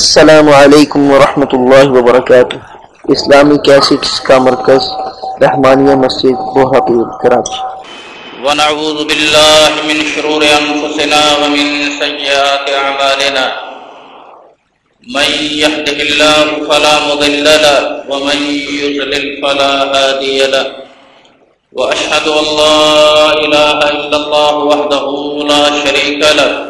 السلام علیکم ورحمۃ اللہ وبرکاتہ۔ اسلامی کیسٹس کا مرکز، رحمانیہ مسجد بوہاپور کراچی ونعوذ بالله من شرور أنفسنا ومن سيئات أعمالنا من يهده الله فلا مضل له ومن يضلل فلا هادي له۔ وأشهد أن لا إله إلا الله وحده لا شريك له۔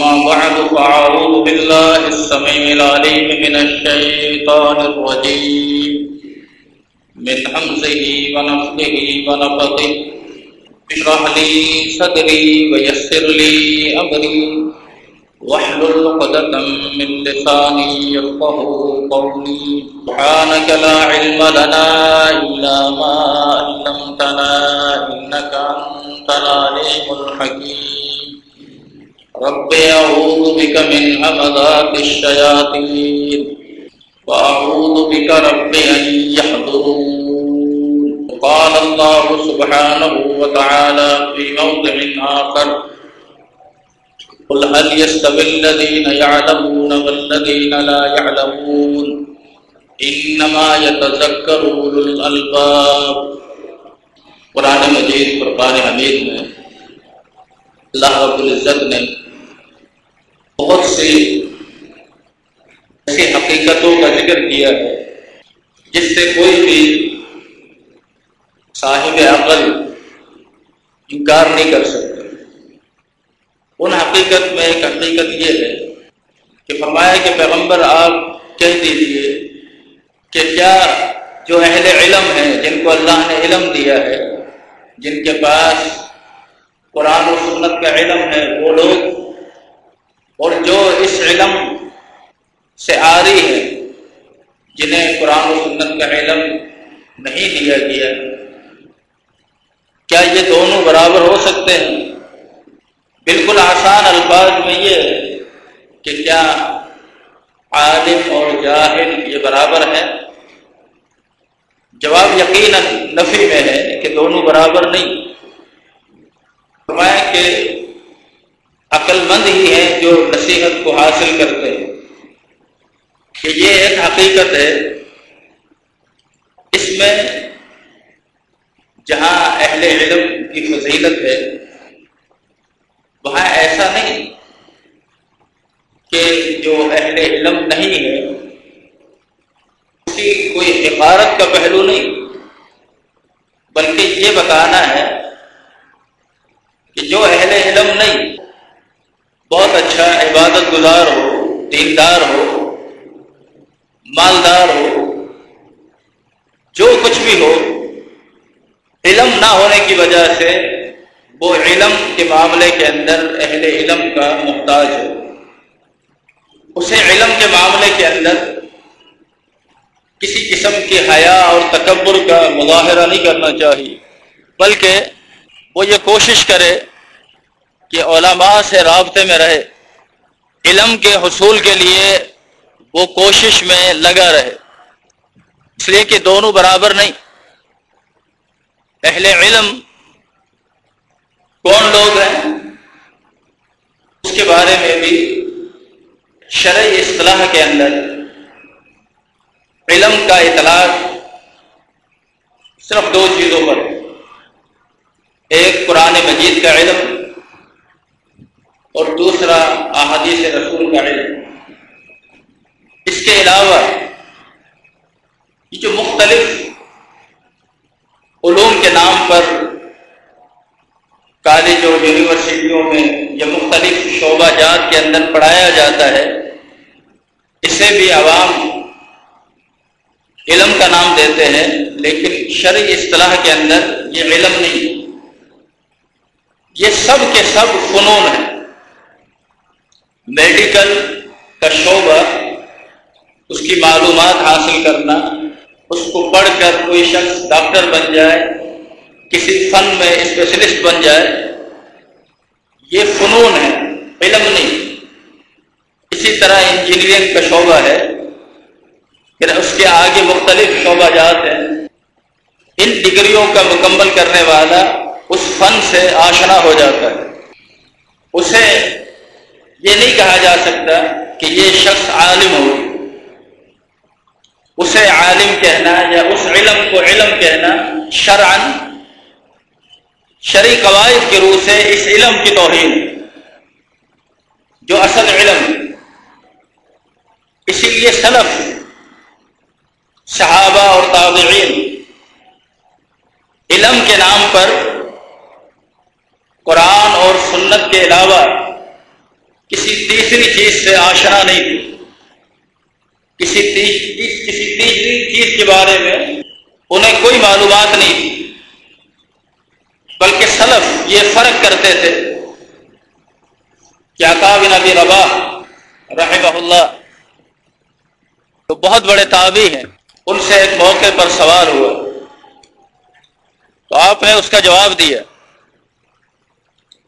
ما بعد، فأعوذ بالله السميع العليم من الشيطان الرجيم. من حمزه ونفخه ونفخه. اشرح لي صدري ويسر لي أمري. واحلل عقدة من لساني يفقه قولي. سبحانك لا علم لنا إلا ما علمتنا إنك أنت العليم الحكيم. رب أعوذ بك من همذات الشياطين وأعوذ بك رب أن يحضرون. قال الله سبحانه وتعالى في موضع آخر قل هل يستوي الذين يعلمون والذين لا يعلمون؟ إنما يتذكر أولو الألباب. قرآن مجید فرقان حمید میں اللہ رب العزت نے بہت سی ایسی حقیقتوں کا ذکر کیا ہے، جس سے کوئی بھی صاحب عقل انکار نہیں کر سکتا۔ ان حقیقت میں ایک حقیقت یہ ہے کہ فرمایا کہ پیغمبر آپ کہہ دیجیے کہ کیا جو اہل علم ہیں، جن کو اللہ نے علم دیا ہے، جن کے پاس قرآن و سنت کا علم ہے، وہ لوگ اور جو اس علم سے آ رہی ہے جنہیں قرآن و سنت کا علم نہیں دیا گیا۔ کیا یہ دونوں برابر ہو سکتے ہیں؟ بالکل آسان الفاظ میں یہ ہے کہ کیا عالم اور جاہل یہ برابر ہے جواب یقیناً نفی میں ہے کہ دونوں برابر نہیں۔ فرمایا کہ عقل مند ہی ہیں جو نصیحت کو حاصل کرتے ہیں۔ کہ یہ ایک حقیقت ہے، اس میں جہاں اہل علم کی فضیلت ہے، وہاں ایسا نہیں کہ جو اہل علم نہیں ہے اس کی کوئی عبارت کا پہلو نہیں، بلکہ یہ بتانا ہے کہ جو اہل علم نہیں بہت اچھا عبادت گزار ہو، دیندار ہو، مالدار ہو، جو کچھ بھی ہو، علم نہ ہونے کی وجہ سے وہ علم کے معاملے کے اندر اہل علم کا محتاج ہو۔ اسے علم کے معاملے کے اندر کسی قسم کی حیا اور تکبر کا مظاہرہ نہیں کرنا چاہیے، بلکہ وہ یہ کوشش کرے کہ علماء سے رابطے میں رہے، علم کے حصول کے لیے وہ کوشش میں لگا رہے۔ اس لیے کہ دونوں برابر نہیں۔ اہل علم کون لوگ ہیں؟ اس کے بارے میں بھی شرعی اصطلاح کے اندر علم کا اطلاق صرف دو چیزوں پر ایک قرآن مجید کا علم۔ اور دوسرا احادیث رسول کا علم۔ اس کے علاوہ یہ جو مختلف علوم کے نام پر کالج اور یونیورسٹیوں میں یا مختلف شعبہ جات کے اندر پڑھایا جاتا ہے، اسے بھی عوام علم کا نام دیتے ہیں، لیکن شرعی اصطلاح کے اندر یہ علم نہیں۔ یہ سب کے سب فنون ہیں۔ میڈیکل کا شعبہ، اس کی معلومات حاصل کرنا، اس کو پڑھ کر کوئی شخص ڈاکٹر بن جائے، کسی فن میں اسپیشلسٹ بن جائے، یہ فنون ہے، علم نہیں۔ اسی طرح انجینئرنگ کا شعبہ ہے، پھر اس کے آگے مختلف شعبہ جات ہیں۔ ان ڈگریوں کا مکمل کرنے والا اس فن سے آشنا ہو جاتا ہے۔ اسے یہ نہیں کہا جا سکتا کہ یہ شخص عالم ہو۔ اسے عالم کہنا یا اس علم کو علم کہنا شرعن شرع قواعد کے روح سے اس علم کی توہین۔ جو اصل علم۔ اسی لیے سلف، صحابہ اور تابعین، علم کے نام پر قرآن اور سنت کے علاوہ کسی تیسری چیز سے آشنا نہیں تھی کسی کسی تیسری چیز کے بارے میں انہیں کوئی معلومات نہیں تھی۔ بلکہ سلف یہ فرق کرتے تھے۔ کیا بن ابی ربا رحمہ اللہ؟ تو بہت بڑے تابی ہیں۔ ان سے ایک موقع پر سوال ہوا۔ تو آپ نے اس کا جواب دیا۔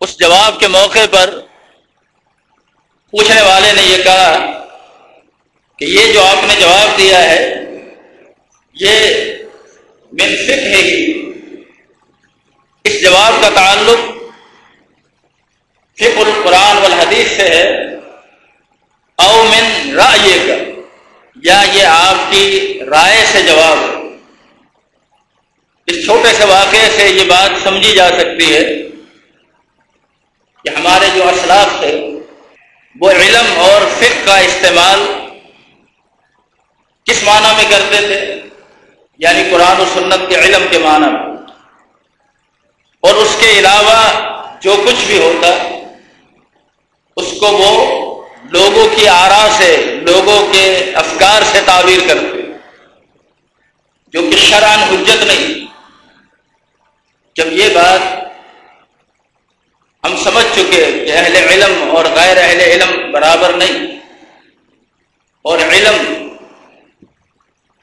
اس جواب کے موقع پر پوچھنے والے نے یہ کہا کہ یہ جو آپ نے جواب دیا ہے، یہ منفق ہے۔ ہی اس جواب کا تعلق فق القرآن والحدیث سے ہے۔ او من رائے کا یا یہ آپ کی رائے سے جواب ہے۔ اس چھوٹے سے واقعے سے یہ بات سمجھی جا سکتی ہے کہ ہمارے جو اسلاف تھے وہ علم اور فقہ کا استعمال کس معنی میں کرتے تھے؟ یعنی قرآن و سنت کے علم کے معنی میں۔ اور اس کے علاوہ جو کچھ بھی ہوتا، اس کو وہ لوگوں کی آرا سے، لوگوں کے افکار سے تعبیر کرتے۔ جو کہ شران حجت نہیں۔ جب یہ بات ہم سمجھ چکے کہ اہل علم اور غیر اہل علم برابر نہیں۔ اور علم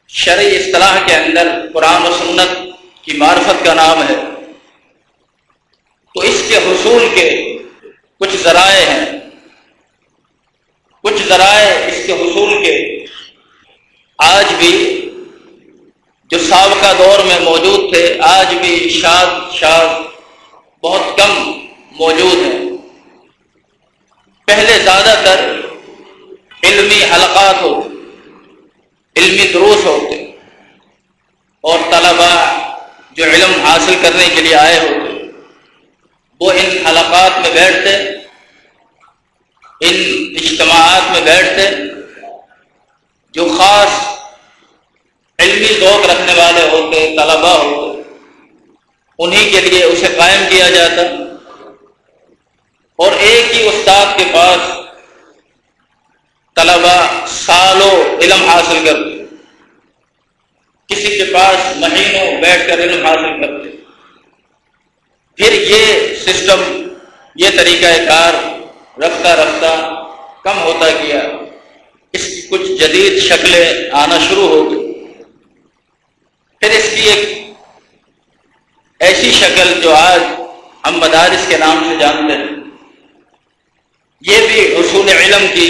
شرعی اصطلاح کے اندر قرآن و سنت کی معرفت کا نام ہے۔ تو اس کے حصول کے کچھ ذرائع ہیں۔ کچھ ذرائع اس کے حصول کے۔ آج بھی جو سابقہ دور میں موجود تھے، آج بھی شاد شاد بہت کم موجود ہیں۔ پہلے زیادہ تر علمی حلقات ہوتے علمی دروس ہوتے، اور طلباء جو علم حاصل کرنے کے لیے آئے ہوتے، وہ ان حلقات میں بیٹھتے، ان اجتماعات میں بیٹھتے، جو خاص علمی ذوق رکھنے والے ہوتے طلبا ہوتے، انہی کے لیے اسے قائم کیا جاتا۔ اور ایک ہی استاد کے پاس طلبا سالوں علم حاصل کرتے کسی کے پاس مہینوں بیٹھ کر علم حاصل کرتے پھر یہ سسٹم، یہ طریقہ کار رفتہ رفتہ کم ہوتا گیا۔ اس کی کچھ جدید شکلیں آنا شروع ہو گئی۔ پھر اس کی ایک ایسی شکل جو آج ہم مدارس کے نام سے جانتے ہیں۔ یہ بھی حصول علم کی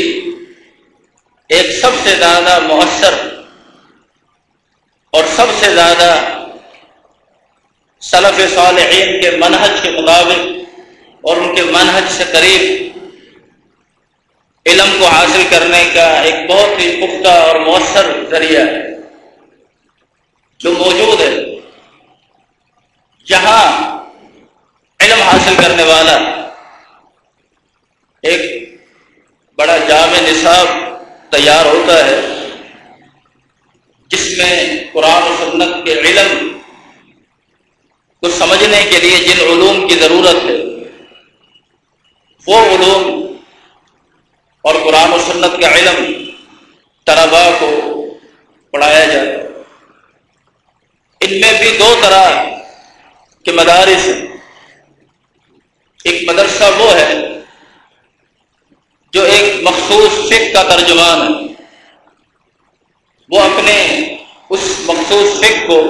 ایک سب سے زیادہ مؤثر اور سب سے زیادہ سلف صالحین کے منہج کے مطابق اور ان کے منہج سے قریب علم کو حاصل کرنے کا ایک بہت ہی پختہ اور مؤثر ذریعہ ہے، جو موجود ہے، جہاں علم حاصل کرنے والا ایک بڑا جامع نصاب تیار ہوتا ہے جس میں قرآن و سنت کے علم کو سمجھنے کے لیے جن علوم کی ضرورت ہے، وہ علوم اور قرآن و سنت کا علم طلبا کو پڑھایا جائے۔ ان میں بھی دو طرح کے مدارس ہیں۔ ایک مدرسہ وہ ہے جو ایک مخصوص فک کا ترجمان ہے، وہ اپنے اس مخصوص فک کو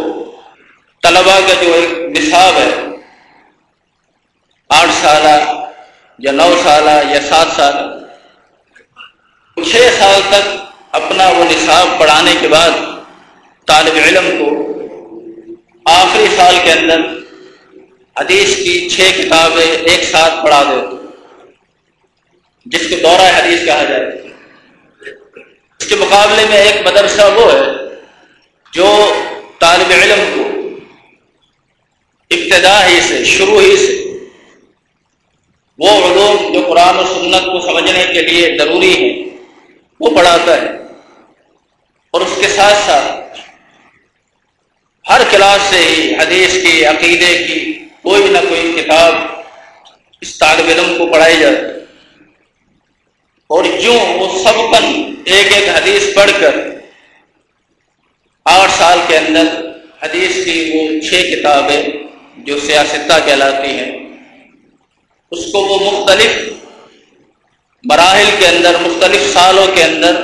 طلبا کا جو ایک نصاب ہے، آٹھ سالہ یا نو سالہ یا سات سال چھ سال تک اپنا وہ نصاب پڑھانے کے بعد طالب علم کو آخری سال کے اندر حدیث کی چھ کتابیں ایک ساتھ پڑھا دے جس کو دورہ حدیث کہا جائے۔ اس کے مقابلے میں ایک مدرسہ وہ ہے جو طالب علم کو ابتدا ہی سے، شروع ہی سے وہ علوم جو قرآن و سنت کو سمجھنے کے لیے ضروری ہیں، وہ پڑھاتا ہے۔ اور اس کے ساتھ ساتھ ہر کلاس سے ہی، حدیث کی، عقیدے کی، کوئی نہ کوئی کتاب اس طالب علم کو پڑھائی جاتی ہے۔ اور یوں وہ سب کن ایک ایک حدیث پڑھ کر آٹھ سال کے اندر حدیث کی وہ چھ کتابیں جو سیاستہ کہلاتی ہیں، اس کو وہ مختلف مراحل کے اندر، مختلف سالوں کے اندر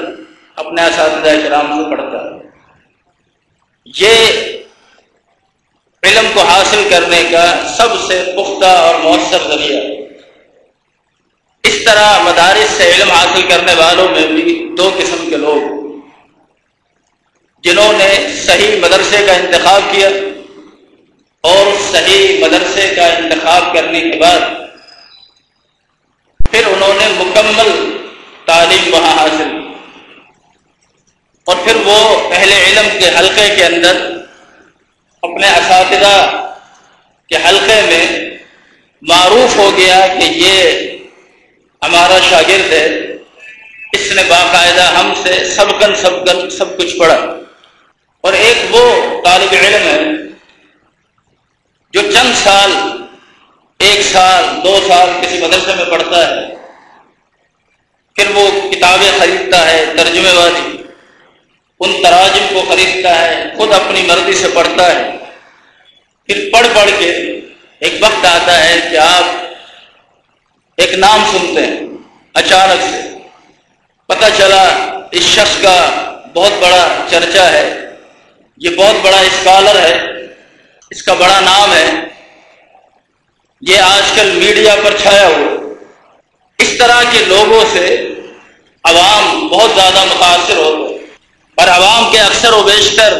اپنے اساتذہ کرام سے پڑھتا ہے۔ یہ علم کو حاصل کرنے کا سب سے پختہ اور مؤثر ذریعہ ہے۔ اس طرح مدارس سے علم حاصل کرنے والوں میں بھی دو قسم کے لوگ جنہوں نے صحیح مدرسے کا انتخاب کیا اور صحیح مدرسے کا انتخاب کرنے کے بعد پھر انہوں نے مکمل تعلیم وہاں حاصل کی۔ اور پھر وہ اہل علم کے حلقے کے اندر اپنے اساتذہ کے حلقے میں معروف ہو گیا کہ یہ ہمارا شاگرد ہے، اس نے باقاعدہ ہم سے سبکن سبکن سب کچھ پڑھا۔ اور ایک وہ طالب علم ہے جو چند سال، ایک سال، دو سال کسی مدرسے میں پڑھتا ہے، پھر وہ کتابیں خریدتا ہے، ترجمے والی، ان تراجم کو خریدتا ہے، خود اپنی مرضی سے پڑھتا ہے۔ پھر پڑھ پڑھ کے ایک وقت آتا ہے کہ آپ ایک نام سنتے ہیں، اچانک سے۔ پتہ چلا اس شخص کا بہت بڑا چرچا ہے، یہ بہت بڑا اسکالر ہے، اس کا بڑا نام ہے۔ یہ آج کل میڈیا پر چھایا ہوا۔ اس طرح کے لوگوں سے عوام بہت زیادہ متاثر ہو گئے۔ عوام کے اکثر و بیشتر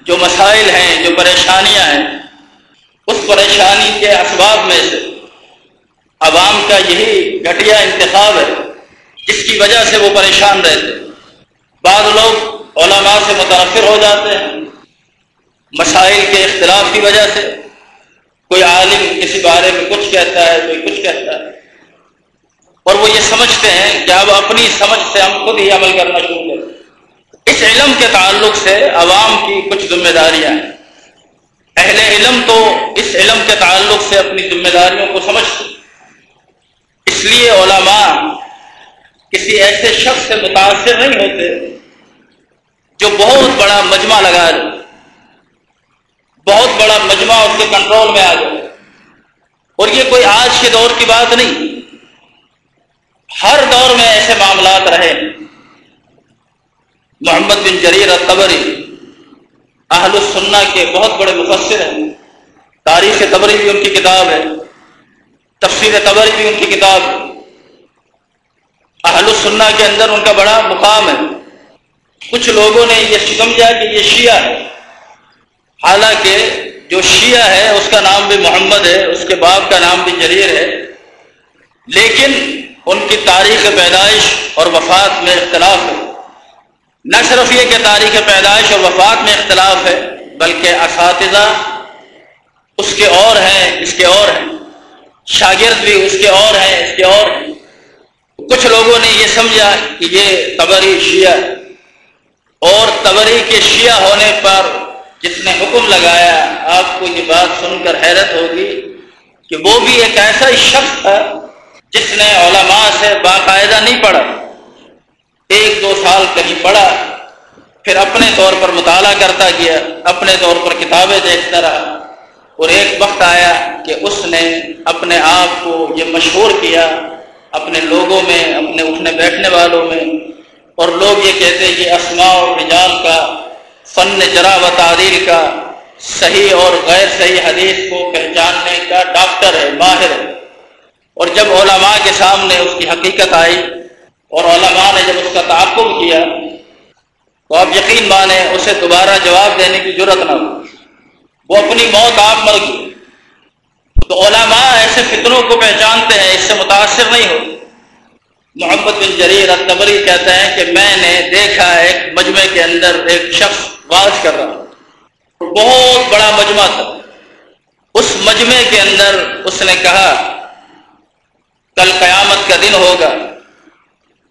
جو مسائل ہیں، جو پریشانیاں ہیں، اس پریشانی کے اسباب میں سے عوام کا یہی گھٹیا انتخاب ہے، جس کی وجہ سے وہ پریشان رہتے بعض لوگ علماء سے متاثر ہو جاتے ہیں، مسائل کے اختلاف کی وجہ سے۔ کوئی عالم کسی بارے میں کچھ کہتا ہے، کوئی کچھ کہتا ہے۔ اور وہ یہ سمجھتے ہیں کہ اب اپنی سمجھ سے ہم خود ہی عمل کرنا شروع کریں۔ اس علم کے تعلق سے عوام کی کچھ ذمہ داریاں ہیں۔ اہل علم تو اس علم کے تعلق سے اپنی ذمہ داریوں کو سمجھتے لیے علماء کسی ایسے شخص سے متاثر نہیں ہوتے جو بہت بڑا مجمع لگا دے، بہت بڑا مجمع اس کے کنٹرول میں آ جائے۔ اور یہ کوئی آج کے دور کی بات نہیں۔ ہر دور میں ایسے معاملات رہے۔ محمد بن جریر الطبری اہل السنہ کے بہت بڑے مفسر ہیں۔ تاریخ تبری بھی ان کی کتاب ہے۔ تفسیر تبری بھی ان کی کتاب ہے اہل السنہ کے اندر ان کا بڑا مقام ہے۔ کچھ لوگوں نے یہ سمجھا کہ یہ شیعہ ہے۔ حالانکہ جو شیعہ ہے، اس کا نام بھی محمد ہے، اس کے باپ کا نام بھی جریر ہے۔ لیکن ان کی تاریخ پیدائش اور وفات میں اختلاف ہے۔ نہ صرف یہ کہ تاریخ پیدائش اور وفات میں اختلاف ہے، بلکہ اساتذہ اس کے اور ہیں، اس کے اور ہیں۔ شاگرد بھی اس کے اور ہیں، اس کے اور۔ ہیں کچھ لوگوں نے یہ سمجھا کہ یہ تبری شیعہ اور تبری کے شیعہ ہونے پر جس نے حکم لگایا، آپ کو یہ بات سن کر حیرت ہوگی کہ وہ بھی ایک ایسا ہی شخص تھا جس نے علماء سے باقاعدہ نہیں پڑھا۔ ایک دو سال کہیں پڑھا، پھر اپنے طور پر مطالعہ کرتا گیا، اپنے طور پر کتابیں دیکھتا رہا۔ اور ایک وقت آیا کہ اس نے اپنے آپ کو یہ مشہور کیا، اپنے لوگوں میں، اپنے اٹھنے بیٹھنے والوں میں۔ اور لوگ یہ کہتے ہیں کہ اسماء اور رجال کا، فن جرا و تعدیر کا، صحیح اور غیر صحیح حدیث کو پہچاننے کا ڈاکٹر ہے، ماہر ہے۔ اور جب علماء کے سامنے اس کی حقیقت آئی اور علماء نے جب اس کا تعقب کیا، تو آپ یقین مانیں اسے دوبارہ جواب دینے کی ضرورت نہ ہو۔ وہ اپنی موت آپ مر گئی۔ تو علماء ایسے فطروں کو پہچانتے ہیں، اس سے متاثر نہیں ہو محمد بن جریر التبری کہتے ہیں کہ میں نے دیکھا ایک مجمع کے اندر ایک شخص باز کر رہا بہت بڑا مجمع تھا۔ اس مجمع کے اندر اس نے کہا، کل قیامت کا دن ہوگا۔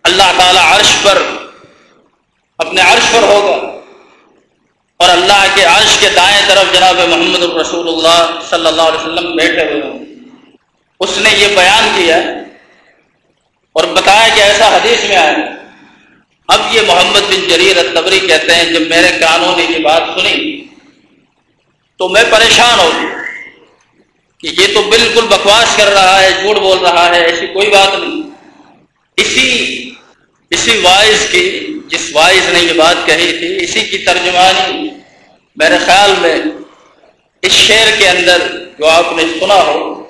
اللہ تعالی عرش پر، اپنے عرش پر ہوگا۔ اور اللہ کے عرش کے دائیں طرف جناب محمد الرسول اللہ صلی اللہ علیہ وسلم بیٹھے ہوئے ہوں۔ اس نے یہ بیان کیا اور بتایا کہ ایسا حدیث میں آیا۔ اب یہ محمد بن جریر التبری کہتے ہیں، جب میرے کانوں نے یہ بات سنی تو میں پریشان ہو کہ یہ تو بالکل بکواس کر رہا ہے، جھوٹ بول رہا ہے، ایسی کوئی بات نہیں۔ اسی اسی وائز کی جس وائز نے یہ بات کہی تھی، اسی کی ترجمانی میرے خیال میں اس شعر کے اندر جو آپ نے سنا ہو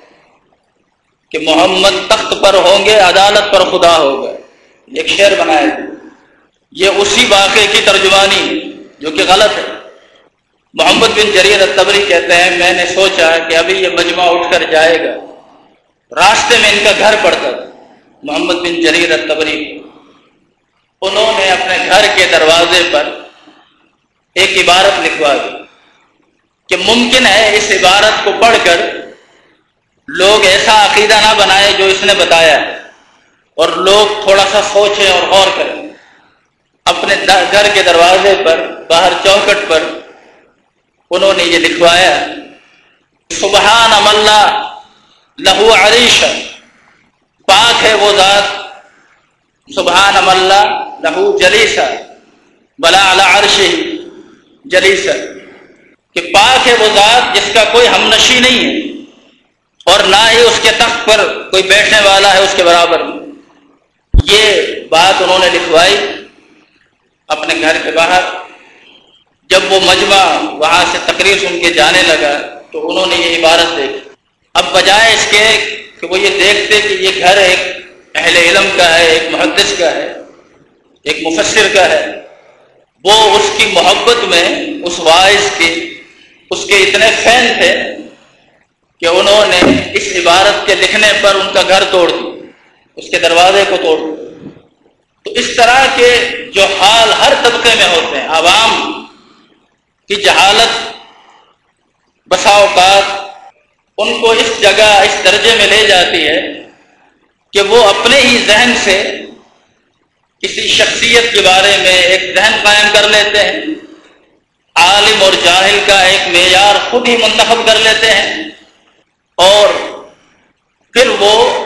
کہ محمد تخت پر ہوں گے، عدالت پر خدا ہوگا۔ ایک شعر بنایا یہ اسی واقعے کی ترجمانی جو کہ غلط ہے۔ محمد بن جریر التبری کہتے ہیں، میں نے سوچا کہ ابھی یہ مجمع اٹھ کر جائے گا۔ راستے میں ان کا گھر پڑتا محمد بن جریر التبری انہوں نے گھر کے دروازے پر ایک عبارت لکھوا دی کہ ممکن ہے اس عبارت کو پڑھ کر لوگ ایسا عقیدہ نہ بنائے جو اس نے بتایا اور لوگ تھوڑا سا سوچیں اور غور کریں۔ اپنے گھر کے دروازے پر، باہر چوکٹ پر انہوں نے یہ لکھوایا سبحان املہ لہو عریش پاک ہے وہ ذات۔ سبحان املہ لہو جلیسا بلا عرش جلیسا کہ پاک ہے وہ ذات جس کا کوئی ہم نشی نہیں ہے اور نہ ہی اس کے تخت پر کوئی بیٹھنے والا ہے اس کے برابر یہ بات انہوں نے لکھوائی اپنے گھر کے باہر جب وہ مجمع وہاں سے تقریر سن کے جانے لگا تو انہوں نے یہ عبارت دیکھی اب بجائے اس کے کہ وہ یہ دیکھتے کہ یہ گھر ایک اہل علم کا ہے، ایک محدث کا ہے، ایک مفسر کا ہے۔ وہ اس کی محبت میں، اس واعظ کی اس کے اتنے فین تھے کہ انہوں نے اس عبارت کے لکھنے پر ان کا گھر توڑ دی اس کے دروازے کو توڑ دیا۔ تو اس طرح کے جو حال ہر طبقے میں ہوتے ہیں، عوام کی جہالت، بسا اوقات، ان کو اس جگہ، اس درجے میں لے جاتی ہے کہ وہ اپنے ہی ذہن سے کسی شخصیت کے بارے میں ایک ذہن قائم کر لیتے ہیں۔ عالم اور جاہل کا ایک معیار خود ہی منتخب کر لیتے ہیں۔ اور پھر وہ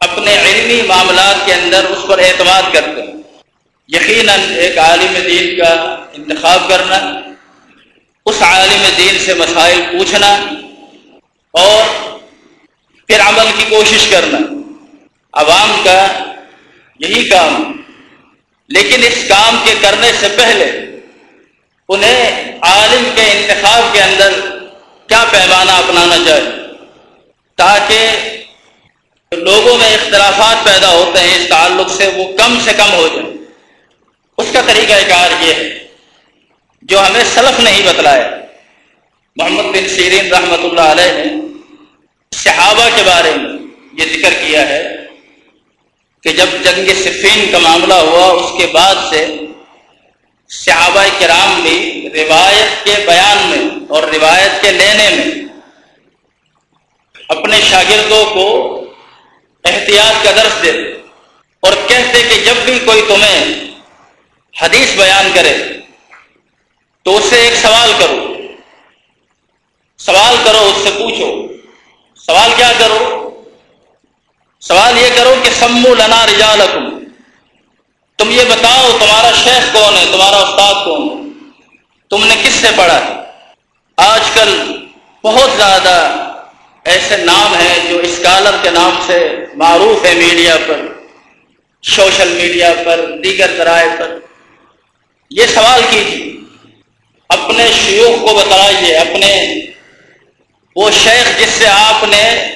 اپنے علمی معاملات کے اندر اس پر اعتماد کرتے ہیں۔ یقیناً ایک عالم دین کا انتخاب کرنا، اس عالم دین سے مسائل پوچھنا اور پھر عمل کی کوشش کرنا۔ عوام کا یہی کام، لیکن اس کام کے کرنے سے پہلے انہیں عالم کے انتخاب کے اندر کیا پیمانہ اپنانا چاہیے؟ تاکہ لوگوں میں اختلافات پیدا ہوتے ہیں، اس تعلق سے وہ کم سے کم ہو جائیں اس کا طریقہ کار یہ ہے، جو ہمیں سلف نہیں بتلایا محمد بن سیرین رحمۃ اللہ علیہ نے صحابہ کے بارے میں یہ ذکر کیا ہے۔ کہ جب جنگ صفین کا معاملہ ہوا، اس کے بعد سے صحابہ کرام بھی روایت کے بیان میں اور روایت کے لینے میں اپنے شاگردوں کو احتیاط کا درس دے اور کہتے کہ جب بھی کوئی تمہیں حدیث بیان کرے تو اس سے ایک سوال کرو۔ سوال کرو، اس سے پوچھو۔ سوال کیا کرو؟ سوال یہ کرو کہ سمو لنا رجال تم یہ بتاؤ تمہارا شیخ کون ہے، تمہارا استاد کون ہے؟ تم نے کس سے پڑھا؟ ہے آج کل بہت زیادہ ایسے نام ہیں جو اسکالر کے نام سے معروف ہے میڈیا پر، سوشل میڈیا پر، دیگر ذرائع پر۔ یہ سوال کیجیے، اپنے شیوخ کو بتائیے، اپنے وہ شیخ جس سے آپ نے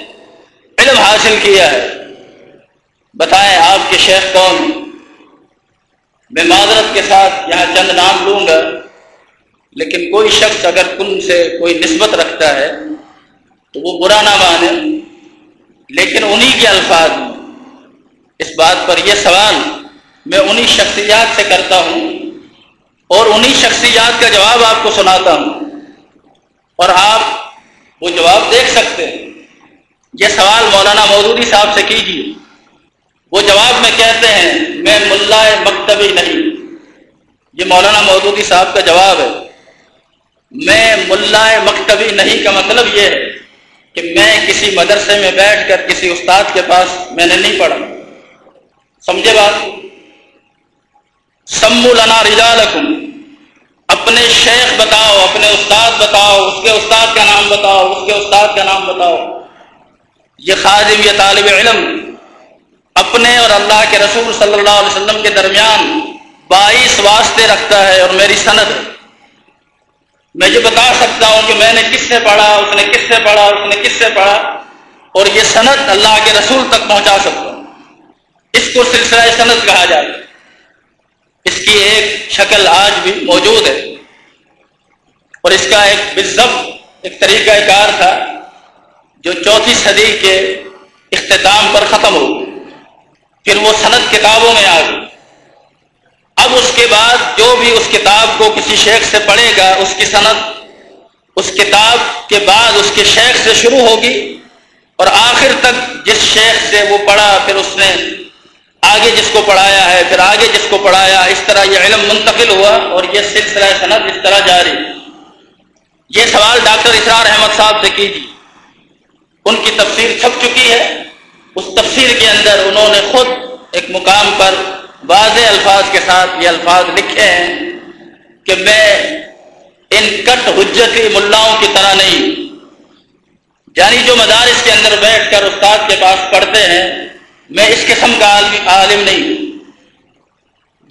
علم حاصل کیا ہے۔ بتائیں آپ کے شیخ کون؟ میں معذرت کے ساتھ یہاں چند نام لوں گا، لیکن کوئی شخص اگر تم سے کوئی نسبت رکھتا ہے تو وہ برا نہ مانے، لیکن انہی کے الفاظ اس بات پر یہ سوال میں انہی شخصیات سے کرتا ہوں اور انہی شخصیات کا جواب آپ کو سناتا ہوں۔ اور آپ وہ جواب دیکھ سکتے ہیں۔ یہ سوال مولانا مودودی صاحب سے کیجیے وہ جواب میں کہتے ہیں، میں ملا مکتبی نہیں۔ یہ مولانا مودودی صاحب کا جواب ہے۔ میں ملا مکتبی نہیں کا مطلب یہ ہے کہ میں کسی مدرسے میں بیٹھ کر کسی استاد کے پاس میں نے نہیں پڑھا۔ سمجھے بات؟ سمو لنا رجالکم۔ اپنے شیخ بتاؤ، اپنے استاد بتاؤ، اس کے استاد کا نام بتاؤ، اس کے استاد کا نام بتاؤ۔ یہ خادم، یہ طالب علم اپنے اور اللہ کے رسول صلی اللہ علیہ وسلم کے درمیان بائیس واسطے رکھتا ہے اور میری سند ہے۔ میں یہ بتا سکتا ہوں کہ میں نے کس سے پڑھا، اس نے کس سے پڑھا، اس نے کس سے پڑھا، اور یہ صنعت اللہ کے رسول تک پہنچا سکتا ہوں۔ اس کو سلسلہ صنعت کہا جاتا ہے اس کی ایک شکل آج بھی موجود ہے۔ اور اس کا ایک بزب ایک طریقہ کار تھا جو چوتھی صدی کے اختتام پر ختم ہو پھر وہ صنعت کتابوں میں آ گئی۔ اب اس کے بعد جو بھی اس کتاب کو کسی شیخ سے پڑھے گا، اس کی صنعت، اس کتاب کے بعد اس کے شیخ سے شروع ہوگی اور آخر تک جس شیخ سے وہ پڑھا، پھر اس نے آگے جس کو پڑھایا ہے، پھر آگے جس کو پڑھایا، اس طرح یہ علم منتقل ہوا اور یہ سلسلہ صنعت اس طرح جاری۔ یہ سوال ڈاکٹر اسرار احمد صاحب سے کیجیے ان کی تفسیر چھپ چکی ہے۔ اس تفسیر کے اندر انہوں نے خود ایک مقام پر واضح الفاظ کے ساتھ یہ الفاظ لکھے ہیں کہ میں ان کٹ حجتی ملاؤں کی طرح نہیں۔ یعنی جو مدارس کے اندر بیٹھ کر استاد کے پاس پڑھتے ہیں، میں اس قسم کا عالم نہیں۔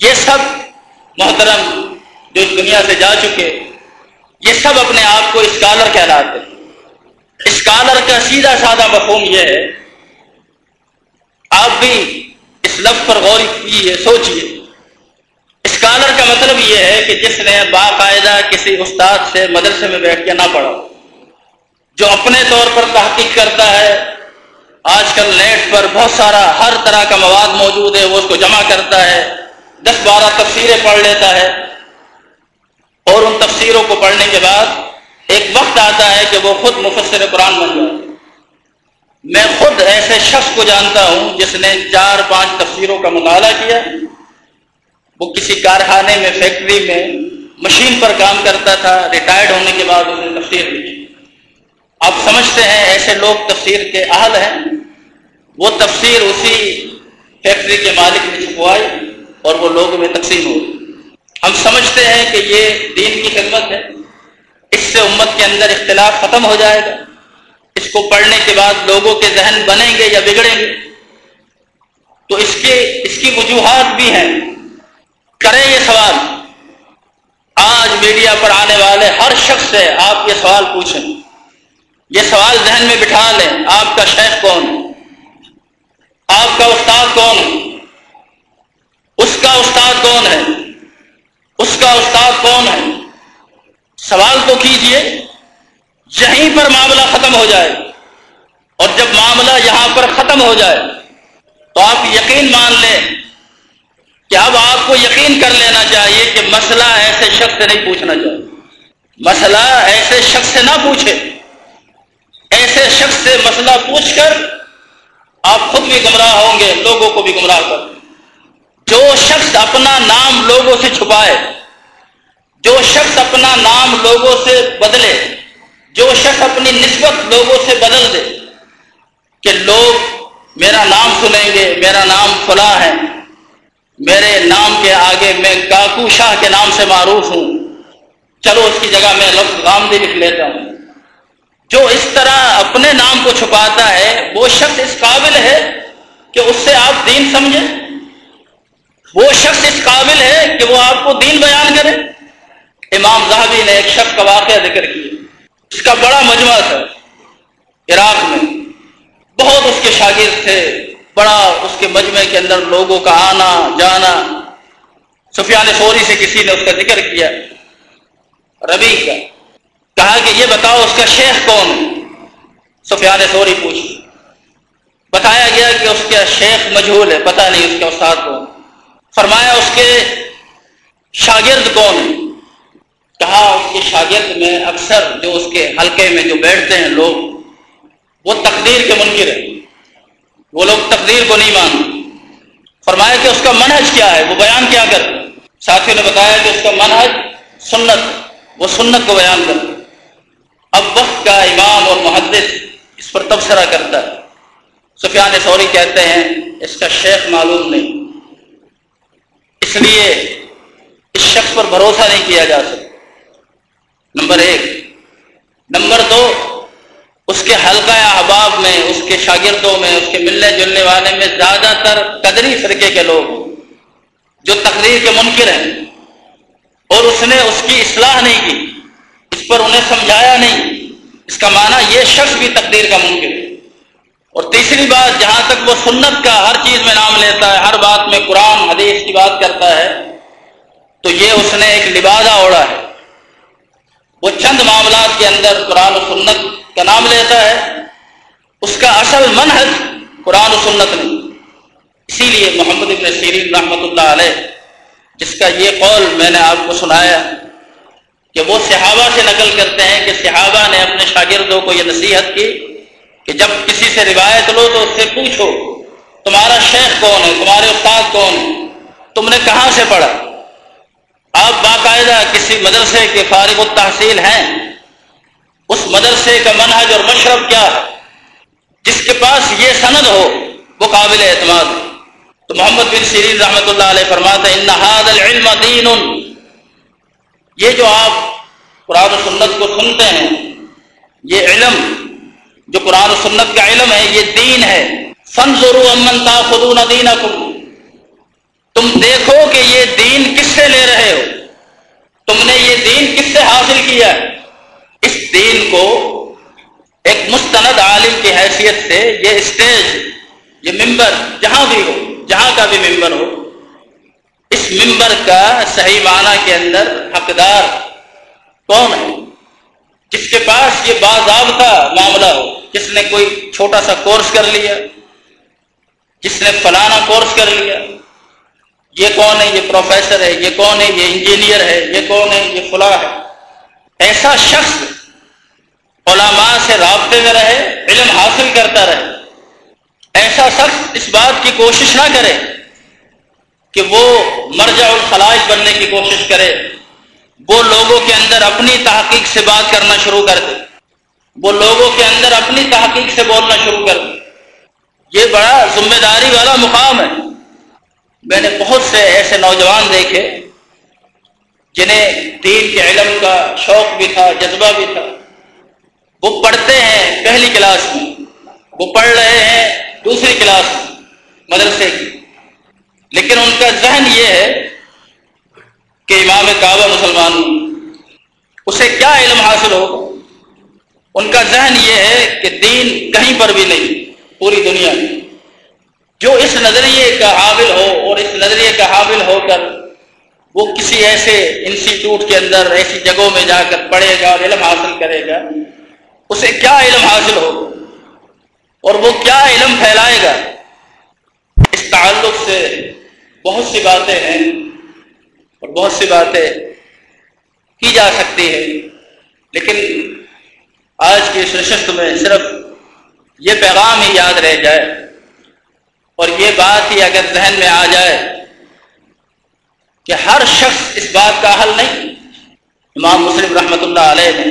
یہ سب محترم جو اس دنیا سے جا چکے، یہ سب اپنے آپ کو اسکالر کہلاتے ہیں۔ اسکالر کا سیدھا سادہ مفہوم یہ ہے آپ بھی اس لفظ پر غور کیجیے سوچیے اسکالر کا مطلب یہ ہے کہ جس نے باقاعدہ کسی استاد سے مدرسے میں بیٹھ کے نہ پڑھا، جو اپنے طور پر تحقیق کرتا ہے، آج کل نیٹ پر بہت سارا ہر طرح کا مواد موجود ہے، وہ اس کو جمع کرتا ہے، دس بارہ تفسیریں پڑھ لیتا ہے۔ اور ان تفسیروں کو پڑھنے کے بعد ایک وقت آتا ہے کہ وہ خود مفسر قرآن بن جائے۔ میں خود ایسے شخص کو جانتا ہوں جس نے چار پانچ تفسیروں کا مطالعہ کیا۔ وہ کسی کارخانے میں، فیکٹری میں مشین پر کام کرتا تھا، ریٹائرڈ ہونے کے بعد اس نے تفسیر لکھی۔ آپ سمجھتے ہیں، ایسے لوگ تفسیر کے اہل ہیں۔ وہ تفسیر اسی فیکٹری کے مالک نے چھپوائی اور وہ لوگوں میں تقسیم ہو ہم سمجھتے ہیں کہ یہ دین کی خدمت ہے۔ اس سے امت کے اندر اختلاف ختم ہو جائے گا۔ اس کو پڑھنے کے بعد لوگوں کے ذہن بنیں گے یا بگڑیں گے، تو اس کے، اس کی وجوہات بھی ہیں۔ کریں یہ سوال۔ آج میڈیا پر آنے والے ہر شخص سے آپ یہ سوال پوچھیں۔ یہ سوال ذہن میں بٹھا لیں، آپ کا شیخ کون؟ ہے آپ کا استاد کون؟ ہے اس کا استاد کون ہے؟ اس کا استاد کون ہے؟ سوال تو کیجیے۔ یہیں پر معاملہ ختم ہو جائے اور جب معاملہ یہاں پر ختم ہو جائے تو آپ یقین مان لیں کہ اب آپ کو یقین کر لینا چاہیے کہ مسئلہ ایسے شخص سے نہیں پوچھنا چاہیے۔ مسئلہ ایسے شخص سے نہ پوچھے۔ ایسے شخص سے مسئلہ پوچھ کر آپ خود بھی گمراہ ہوں گے، لوگوں کو بھی گمراہ کر۔ جو شخص اپنا نام لوگوں سے چھپائے، جو شخص اپنا نام لوگوں سے بدلے جو شخص اپنی نسبت لوگوں سے بدل دے کہ لوگ میرا نام سنیں گے، میرا نام فلاں ہے، میرے نام کے آگے میں کاکو شاہ کے نام سے معروف ہوں، چلو اس کی جگہ میں لفظ رام لکھ لیتا ہوں۔ جو اس طرح اپنے نام کو چھپاتا ہے، وہ شخص اس قابل ہے کہ اس سے آپ دین سمجھیں؟ وہ شخص اس قابل ہے کہ وہ آپ کو دین بیان کرے؟ امام زہبی نے ایک شخص کا واقعہ ذکر کیا۔ اس کا بڑا مجمع تھا عراق میں۔ بہت اس کے شاگرد تھے۔ بڑا اس کے مجمع کے اندر لوگوں کا آنا، جانا۔ سفیان سوری سے کسی نے اس کا ذکر کیا۔ ربی کا۔ کہا کہ یہ بتاؤ اس کا شیخ کون ہے؟ سفیان سوری پوچھ بتایا گیا کہ اس کا شیخ مجہول ہے، پتہ نہیں اس کا استاد کون۔ فرمایا اس کے شاگرد کون ہے کہا اس کے شاگرد میں اکثر جو اس کے حلقے میں جو بیٹھتے ہیں لوگ، وہ تقدیر کے منکر ہیں۔ وہ لوگ تقدیر کو نہیں مانتے۔ فرمایا کہ اس کا منحج کیا ہے؟ وہ بیان کیا کر؟ ساتھیوں نے بتایا کہ اس کا منحج سنت، وہ سنت کو بیان کر اب وقت کا امام اور محدث اس پر تبصرہ کرتا ہے۔ سفیان سوری کہتے ہیں، اس کا شیخ معلوم نہیں۔ اس لیے اس شخص پر بھروسہ نہیں کیا جا سکتا۔ نمبر ایک۔ نمبر دو، اس کے حلقہ احباب میں، اس کے شاگردوں میں، اس کے ملنے جلنے والے میں زیادہ تر قدری فرقے کے لوگ جو تقریر کے منکر ہیں۔ اور اس نے اس کی اصلاح نہیں کی، اس پر انہیں سمجھایا نہیں۔ اس کا معنی یہ شخص بھی تقدیر کا منکر ہے۔ اور تیسری بات، جہاں تک وہ سنت کا ہر چیز میں نام لیتا ہے، ہر بات میں قرآن، حدیث کی بات کرتا ہے، تو یہ اس نے ایک لبادہ اوڑا ہے۔ وہ چند معاملات کے اندر قرآن و سنت کا نام لیتا ہے، اس کا اصل منحج قرآن و سنت نہیں اسی لیے محمد ابن سیرین رحمۃ اللہ علیہ، جس کا یہ قول میں نے آپ کو سنایا کہ وہ صحابہ سے نقل کرتے ہیں کہ صحابہ نے اپنے شاگردوں کو یہ نصیحت کی کہ جب کسی سے روایت لو تو اس سے پوچھو، تمہارا شیخ کون ہے؟ تمہارے استاد کون ہے؟ تم نے کہاں سے پڑھا؟ آپ باقاعدہ کسی مدرسے کے فارغ التحصیل ہیں، اس مدرسے کا منحج اور مشرب کیا؟ ہے جس کے پاس یہ سند ہو، وہ قابل اعتماد۔ تو محمد بن سیرین رحمۃ اللہ علیہ فرماتے ان العلم دین. یہ جو آپ قرآن و سنت کو سنتے ہیں، یہ علم، جو قرآن و سنت کا علم ہے، یہ دین ہے۔ فن ضرور امن تا خدون دین تم دیکھو کہ یہ دین کس سے لے رہے ہو؟ تم نے یہ دین کس سے حاصل کیا؟ ہے اس دین کو ایک مستند عالم کی حیثیت سے یہ اسٹیج، یہ ممبر جہاں بھی ہو، جہاں کا بھی ممبر ہو، اس ممبر کا صحیح معنی کے اندر حقدار کون ہے؟ جس کے پاس یہ باضابطہ معاملہ ہو، جس نے کوئی چھوٹا سا کورس کر لیا، جس نے فلانا کورس کر لیا یہ کون ہے؟ یہ پروفیسر ہے۔ یہ کون ہے؟ یہ انجینئر ہے۔ یہ کون ہے؟ یہ فلاں ہے۔ ایسا شخص علماء سے رابطے میں رہے، علم حاصل کرتا رہے، ایسا شخص اس بات کی کوشش نہ کرے کہ وہ مرجع الخلاج بننے کی کوشش کرے۔ وہ لوگوں کے اندر اپنی تحقیق سے بات کرنا شروع کر دے۔ وہ لوگوں کے اندر اپنی تحقیق سے بولنا شروع کر دے۔ یہ بڑا ذمہ داری والا مقام ہے۔ میں نے بہت سے ایسے نوجوان دیکھے جنہیں دین کے علم کا شوق بھی تھا، جذبہ بھی تھا۔ وہ پڑھتے ہیں پہلی کلاس میں، وہ پڑھ رہے ہیں دوسری کلاس مدرسے کی۔ لیکن ان کا ذہن یہ ہے کہ امام کعبہ مسلمان اسے کیا علم حاصل ہو ان کا ذہن یہ ہے کہ دین کہیں پر بھی نہیں، پوری دنیا میں۔ جو اس نظریے کا نظریے کا حامل ہو کر وہ کسی ایسے انسٹیٹیوٹ کے اندر، ایسی جگہوں میں جا کر پڑھے گا اور علم حاصل کرے گا، اسے کیا علم حاصل ہو؟ اور وہ کیا علم پھیلائے گا؟ اس تعلق سے بہت سی باتیں ہیں اور بہت سی باتیں کی جا سکتی ہیں، لیکن آج کی اس نشست میں صرف یہ پیغام ہی یاد رہ جائے۔ اور یہ بات ہی اگر ذہن میں آ جائے کہ ہر شخص اس بات کا حل نہیں، امام مسلم رحمۃ اللہ علیہ نے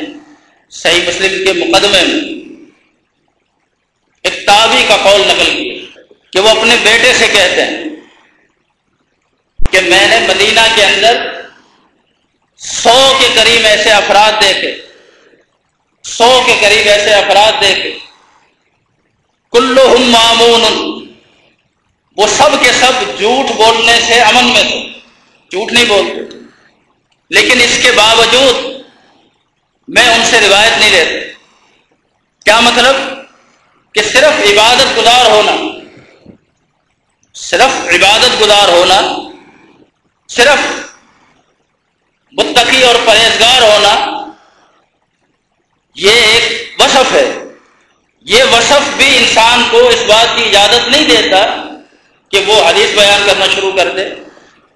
صحیح مسلم کے مقدمے میں ایک تابی کا قول نقل کیا کہ وہ اپنے بیٹے سے کہتے ہیں کہ میں نے مدینہ کے اندر سو کے قریب ایسے افراد دیکھے، سو کے قریب ایسے افراد دیکھے۔ کلو ہم معمون وہ سب کے سب جھوٹ بولنے سے امن میں تھے۔ جھوٹ نہیں بولتے۔ لیکن اس کے باوجود میں ان سے روایت نہیں لیتا۔ کیا مطلب؟ کہ صرف عبادت گزار ہونا، صرف عبادت گزار ہونا، صرف متقی اور پرہیزگار ہونا، یہ ایک وصف ہے۔ یہ وصف بھی انسان کو اس بات کی اجازت نہیں دیتا کہ وہ حدیث بیان کرنا شروع کر دے۔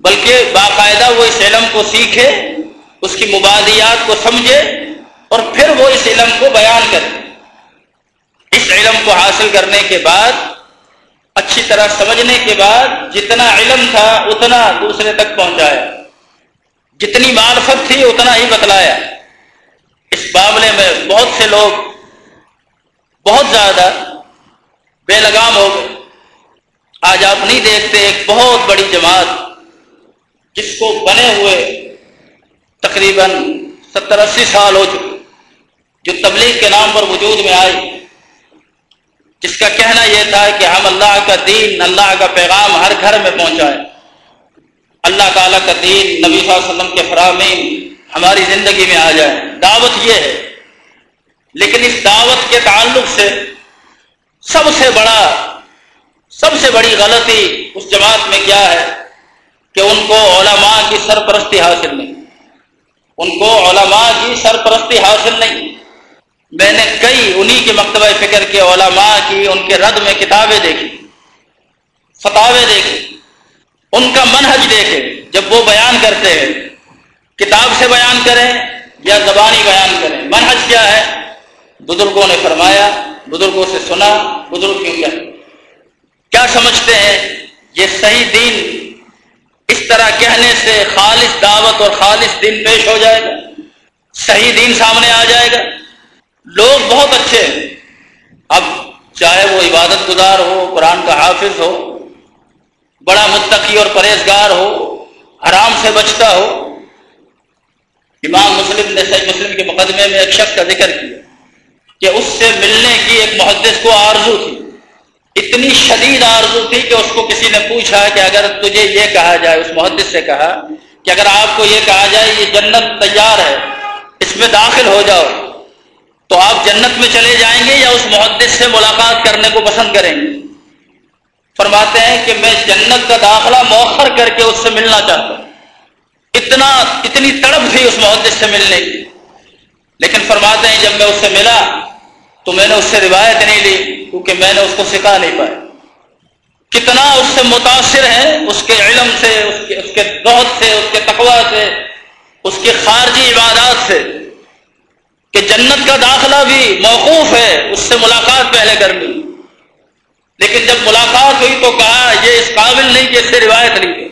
بلکہ باقاعدہ وہ اس علم کو سیکھے، اس کی مبادیات کو سمجھے اور پھر وہ اس علم کو بیان کرے۔ اس علم کو حاصل کرنے کے بعد، اچھی طرح سمجھنے کے بعد جتنا علم تھا اتنا دوسرے تک پہنچایا۔ جتنی معرفت تھی اتنا ہی بتلایا۔ اس معاملے میں بہت سے لوگ بہت زیادہ بے لگام ہو گئے۔ آج آپ نہیں دیکھتے ایک بہت بڑی جماعت جس کو بنے ہوئے تقریباً ستر اسی سال ہو چکے جو تبلیغ کے نام پر وجود میں آئی۔ جس کا کہنا یہ تھا کہ ہم اللہ کا دین، اللہ کا پیغام ہر گھر میں پہنچائے اللہ تعالیٰ کا دین نبی صلی اللہ علیہ وسلم کے فرامین ہماری زندگی میں آ جائے دعوت یہ ہے۔ لیکن اس دعوت کے تعلق سے سب سے بڑا سب سے بڑی غلطی اس جماعت میں کیا ہے کہ ان کو علماء کی سرپرستی حاصل نہیں۔ ان کو علماء کی سرپرستی حاصل نہیں۔ میں نے کئی انہی کے مکتبہ فکر کے علماء کی ان کے رد میں کتابیں دیکھی فتوے دیکھے، ان کا منحج دیکھے، جب وہ بیان کرتے ہیں، کتاب سے بیان کریں یا زبانی بیان کریں۔ منحج کیا ہے؟ بزرگوں نے فرمایا، بزرگوں سے سنا بزرگ کیوں کیا کیا سمجھتے ہیں؟ یہ صحیح دین اس طرح کہنے سے خالص دعوت اور خالص دین پیش ہو جائے گا۔ صحیح دین سامنے آ جائے گا۔ لوگ بہت اچھے ہیں۔ اب چاہے وہ عبادت گزار ہو، قرآن کا حافظ ہو، بڑا متقی اور پرہیزگار ہو حرام سے بچتا ہو۔ امام مسلم نے صحیح مسلم کے مقدمے میں ایک شخص کا ذکر کیا کہ اس سے ملنے کی ایک محدث کو آرزو تھی۔ اتنی شدید آرزو تھی کہ اس کو کسی نے پوچھا کہ اگر تجھے یہ کہا جائے، اس محدث سے کہا کہ اگر آپ کو یہ کہا جائے یہ جنت تیار ہے، اس میں داخل ہو جاؤ۔ تو آپ جنت میں چلے جائیں گے یا اس محدث سے ملاقات کرنے کو پسند کریں گے؟ فرماتے ہیں کہ میں جنت کا داخلہ موخر کر کے اس سے ملنا چاہتا ہوں۔ اتنا، اتنی تڑپ تھی اس محدث سے ملنے کی۔ لیکن فرماتے ہیں جب میں اس سے ملا تو میں نے اس سے روایت نہیں لی کیونکہ میں نے اس کو سکھا نہیں پایا۔ کتنا اس سے متاثر ہے، اس کے علم سے، اس کے اس کے دوہت سے، اس کے تقوا سے، اس کی خارجی عبادات سے کہ جنت کا داخلہ بھی موقوف ہے، اس سے ملاقات پہلے کر لی۔ لیکن جب ملاقات ہوئی تو کہا، یہ اس قابل نہیں کہ اس سے روایت لی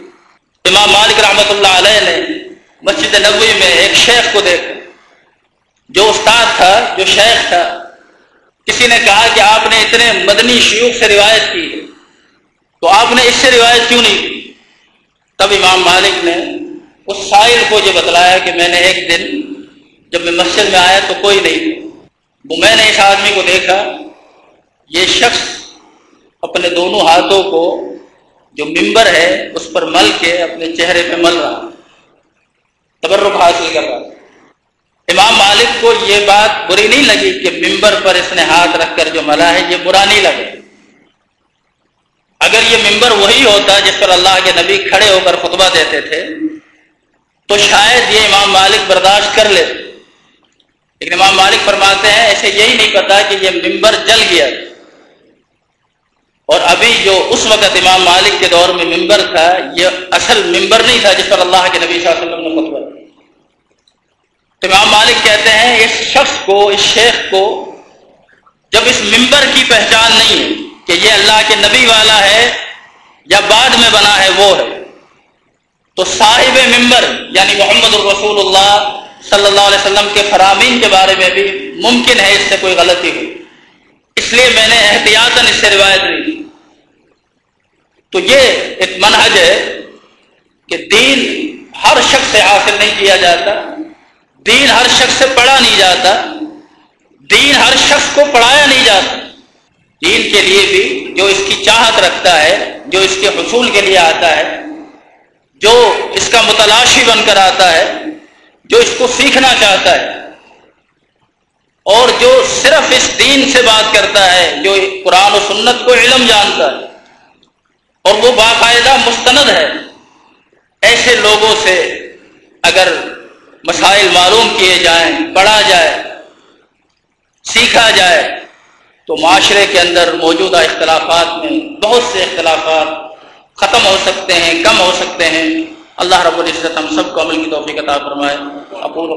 امام مالک رحمۃ اللہ علیہ نے مسجد نبوی میں ایک شیخ کو دیکھا، جو استاد تھا، جو شیخ تھا۔ کسی نے کہا کہ آپ نے اتنے مدنی شیوخ سے روایت کی ہے، تو آپ نے اس سے روایت کیوں نہیں کی؟ تب امام مالک نے اس سائل کو یہ بتلایا کہ میں نے ایک دن جب میں مسجد میں آیا تو کوئی نہیں وہ میں نے اس آدمی کو دیکھا، یہ شخص اپنے دونوں ہاتھوں کو جو ممبر ہے، اس پر مل کے اپنے چہرے پہ مل رہا۔ تبرک حاصل کر رہا۔ امام مالک کو یہ بات بری نہیں لگی کہ ممبر پر اس نے ہاتھ رکھ کر جو ملا ہے یہ برا نہیں لگے۔ اگر یہ ممبر وہی ہوتا جس پر اللہ کے نبی کھڑے ہو کر خطبہ دیتے تھے، تو شاید یہ امام مالک برداشت کر لیتے لیکن امام مالک فرماتے ہیں ایسے یہی نہیں پتا کہ یہ ممبر جل گیا۔ اور ابھی جو اس وقت امام مالک کے دور میں ممبر تھا، یہ اصل ممبر نہیں تھا جس پر اللہ کے نبی صلی اللہ علیہ وسلم نے خطبہ۔ امام مالک کہتے ہیں اس شخص کو، اس شیخ کو جب اس ممبر کی پہچان نہیں ہے کہ یہ اللہ کے نبی والا ہے یا بعد میں بنا ہے، وہ ہے۔ تو صاحب ممبر یعنی محمد الرسول اللہ صلی اللہ علیہ وسلم کے فرامین کے بارے میں بھی ممکن ہے اس سے کوئی غلطی ہوئی اس لیے میں نے احتیاط اس سے روایت لی تو یہ ایک منحج ہے کہ دین ہر شخص سے حاصل نہیں کیا جاتا۔ دین ہر شخص سے پڑھا نہیں جاتا، دین ہر شخص کو پڑھایا نہیں جاتا۔ دین کے لیے بھی جو اس کی چاہت رکھتا ہے، جو اس کے حصول کے لیے آتا ہے، جو اس کا متلاشی بن کر آتا ہے، جو اس کو سیکھنا چاہتا ہے، اور جو صرف اس دین سے بات کرتا ہے، جو قرآن و سنت کو علم جانتا ہے، اور وہ باقاعدہ مستند ہے۔ ایسے لوگوں سے اگر مسائل معلوم کیے جائیں، پڑھا جائے، سیکھا جائے، تو معاشرے کے اندر موجودہ اختلافات میں بہت سے اختلافات ختم ہو سکتے ہیں، کم ہو سکتے ہیں۔ اللہ رب العزت ہم سب کو عمل کی توفیق عطا فرمائے۔ اپور